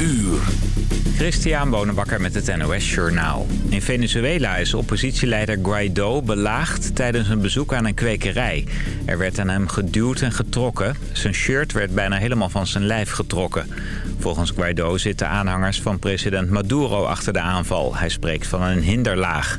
uur. Christian Bonenbakker met het NOS Journaal. In Venezuela is oppositieleider Guaido belaagd tijdens een bezoek aan een kwekerij. Er werd aan hem geduwd en getrokken. Zijn shirt werd bijna helemaal van zijn lijf getrokken. Volgens Guaido zitten aanhangers van president Maduro achter de aanval. Hij spreekt van een hinderlaag.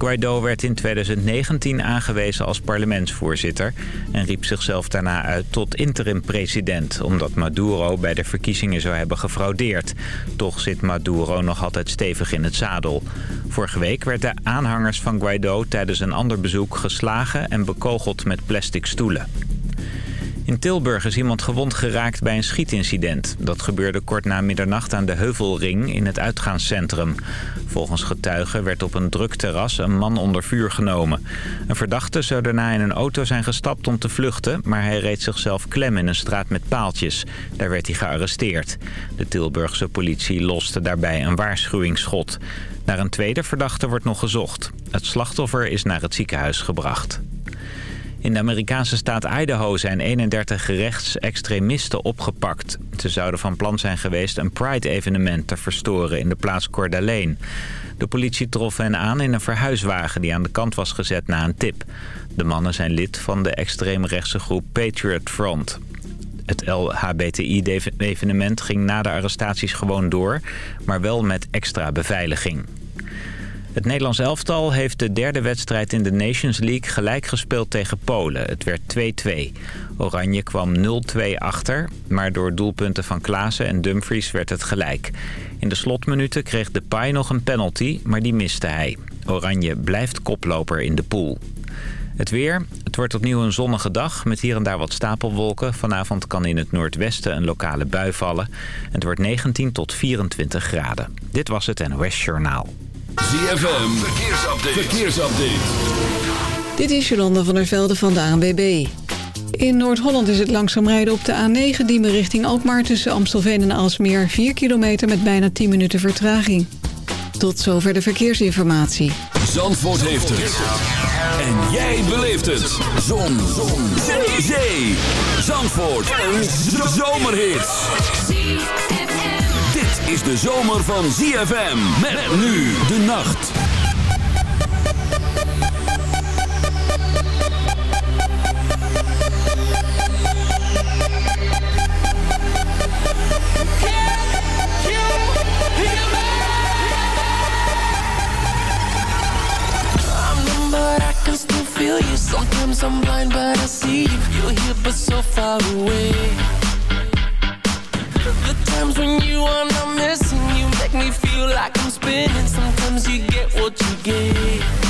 Guaido werd in 2019 aangewezen als parlementsvoorzitter... en riep zichzelf daarna uit tot interim-president... omdat Maduro bij de verkiezingen zou hebben gefraudeerd. Toch zit Maduro nog altijd stevig in het zadel. Vorige week werden aanhangers van Guaido tijdens een ander bezoek geslagen... en bekogeld met plastic stoelen. In Tilburg is iemand gewond geraakt bij een schietincident. Dat gebeurde kort na middernacht aan de Heuvelring in het uitgaanscentrum. Volgens getuigen werd op een druk terras een man onder vuur genomen. Een verdachte zou daarna in een auto zijn gestapt om te vluchten... maar hij reed zichzelf klem in een straat met paaltjes. Daar werd hij gearresteerd. De Tilburgse politie loste daarbij een waarschuwingsschot. Naar een tweede verdachte wordt nog gezocht. Het slachtoffer is naar het ziekenhuis gebracht. In de Amerikaanse staat Idaho zijn 31 rechtsextremisten opgepakt. Ze zouden van plan zijn geweest een Pride-evenement te verstoren in de plaats Coeur d'Alene. De politie trof hen aan in een verhuiswagen die aan de kant was gezet na een tip. De mannen zijn lid van de extreemrechtse groep Patriot Front. Het LHBTI-evenement ging na de arrestaties gewoon door, maar wel met extra beveiliging. Het Nederlands elftal heeft de derde wedstrijd in de Nations League gelijk gespeeld tegen Polen. Het werd 2-2. Oranje kwam 0-2 achter, maar door doelpunten van Klaassen en Dumfries werd het gelijk. In de slotminuten kreeg Depay nog een penalty, maar die miste hij. Oranje blijft koploper in de pool. Het weer. Het wordt opnieuw een zonnige dag met hier en daar wat stapelwolken. Vanavond kan in het noordwesten een lokale bui vallen. Het wordt 19 tot 24 graden. Dit was het NOS Journaal. ZFM, verkeersupdate. verkeersupdate. Dit is Jolanda van der Velde van de ANWB. In Noord-Holland is het langzaam rijden op de A9 Diemen richting Alkmaar... tussen Amstelveen en Alsmeer 4 kilometer met bijna 10 minuten vertraging. Tot zover de verkeersinformatie. Zandvoort heeft het. En jij beleeft het. Zon. Zon. Zee. Zee. Zandvoort. Een zomerhit is de zomer van ZFM. Met nu de nacht. Feel you. Sometimes I'm blind, but I see you. You're here, but so far away. The times when you are not missing You make me feel like I'm spinning. Sometimes you get what you get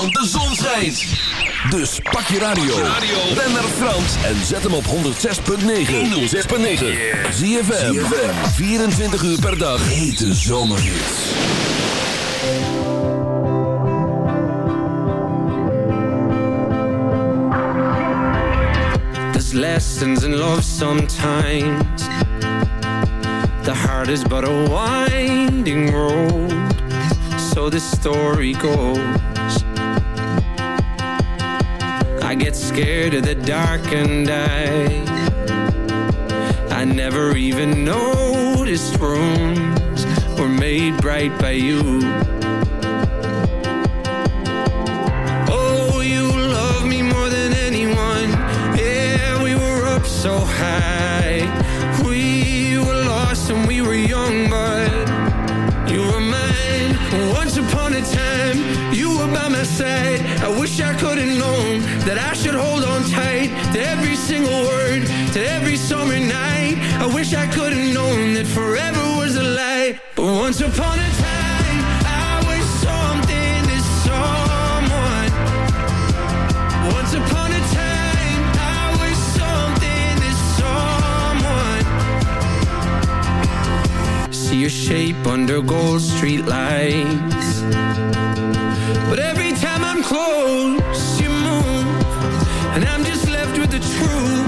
want de zon schijnt. Dus pak je radio. Ben naar Frans en zet hem op 106.9. 106.9. Zie je 24 uur per dag. Hete zomerhits. There's lessons in love sometimes. The heart is but a winding road. So the story goes. get scared of the dark and I I never even noticed rooms were made bright by you. wish I could've known that forever was a lie But once upon a time I was something to someone. Once upon a time, I was something to someone. see your shape under gold street lights But every time I'm close, you move And I'm just left with the truth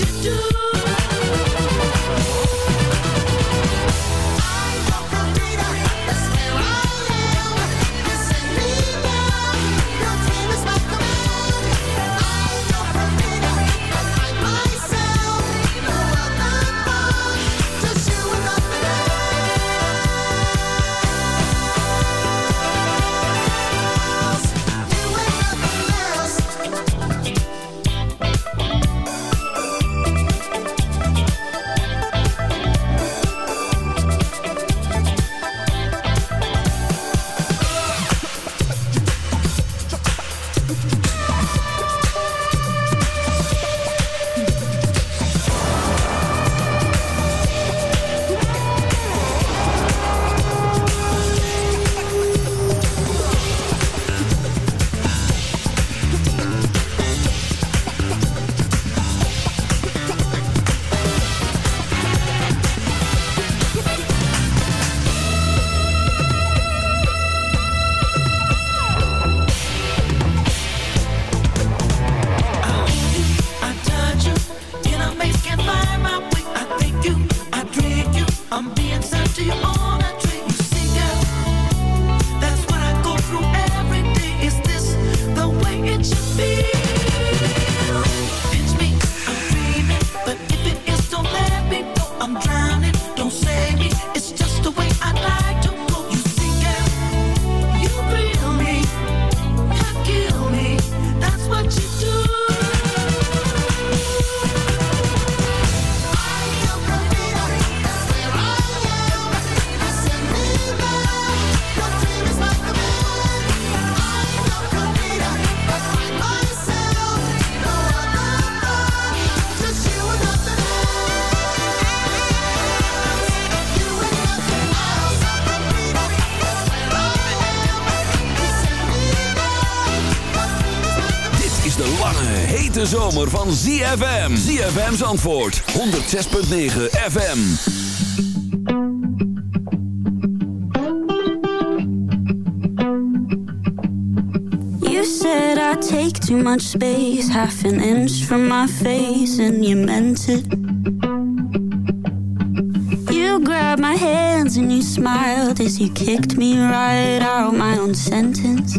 you do? hete zomer van ZFM. ZFM's antwoord. 106.9 FM. You said I take too much space. Half an inch from my face. And you meant it. You grabbed my hands and you smiled. As you kicked me right out my own sentence.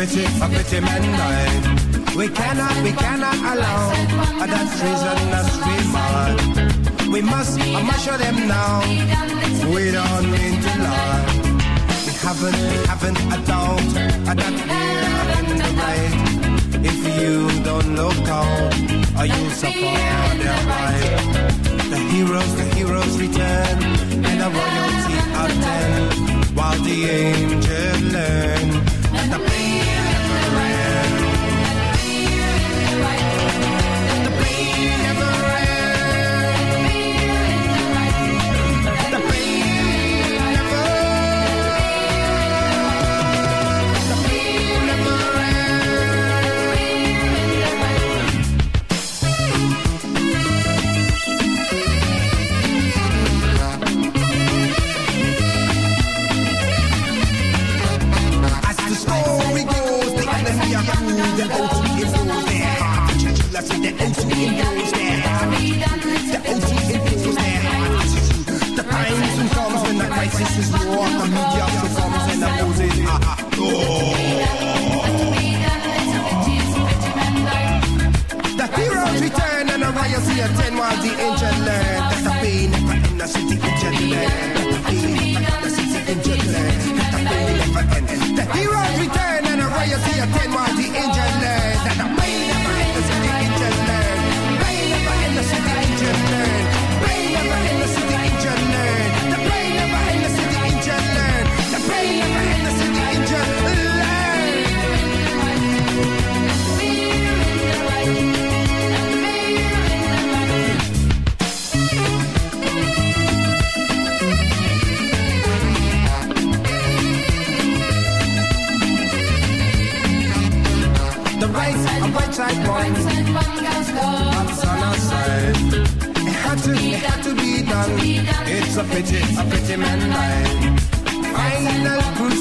It's a pity man died. We cannot, we cannot allow that treasonous remark. We must, I must show them now. We don't mean to lie. We haven't, we haven't a doubt that we're in the right. If you don't look out, or you'll suffer their right. The heroes, the heroes return, and the royalty attend, while the angels learn the end a pity, a pity man dying. Find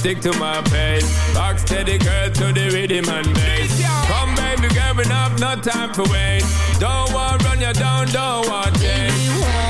stick to my pace. Rock steady girl to the rhythm and bass. Come baby girl, we have no time for wait. Don't want run you down, don't want change.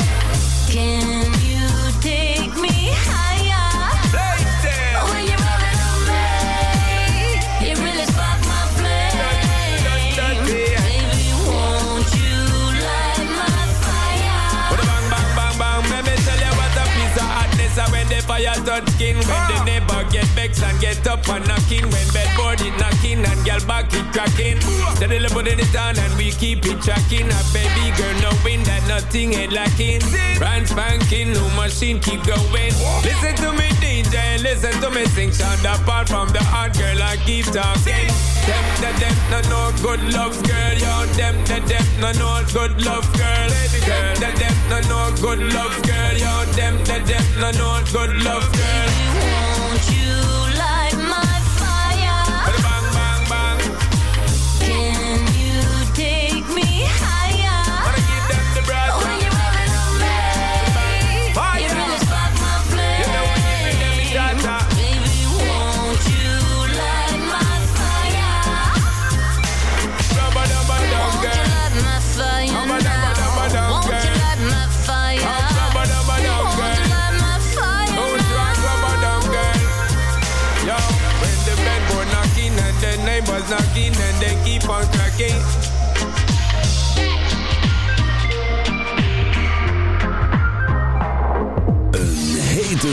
Fire touch skin. When the vexed and get up and knocking. When bedboard it knocking and girl back it cracking. Steadily putting it on and we keep it tracking. A baby girl knowing that nothing ain't lacking. Brand spanking, new machine keep going. Listen to me DJ, listen to me sing. Sound apart from the hot girl I keep talking. Them, the them, no no good love girl. Yo, them, the them, no no good love girl. Girl, the them, no no good love girl. Yo, them, the them, no no good love girl.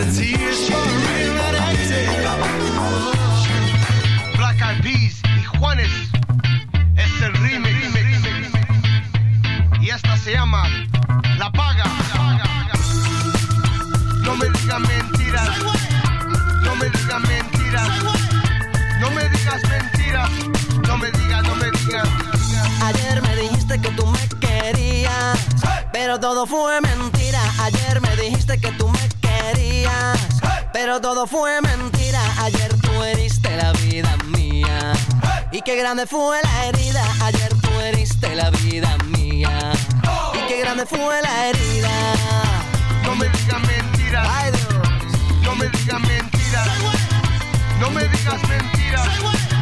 eternity fue mentira. Ayer tú heriste la vida mía. Y qué grande fue la herida. Ayer tú heriste la vida mía. Y qué grande fue la herida. No me digas mentiras. Ay, Dios. No me digas mentiras. No me digas mentiras.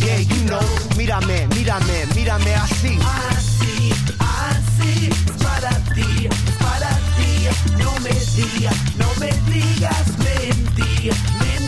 yeah, you know. Mírame, mírame, mírame así. Así, así, es para ti, es para ti. No me digas, no me digas mentir, mentiras.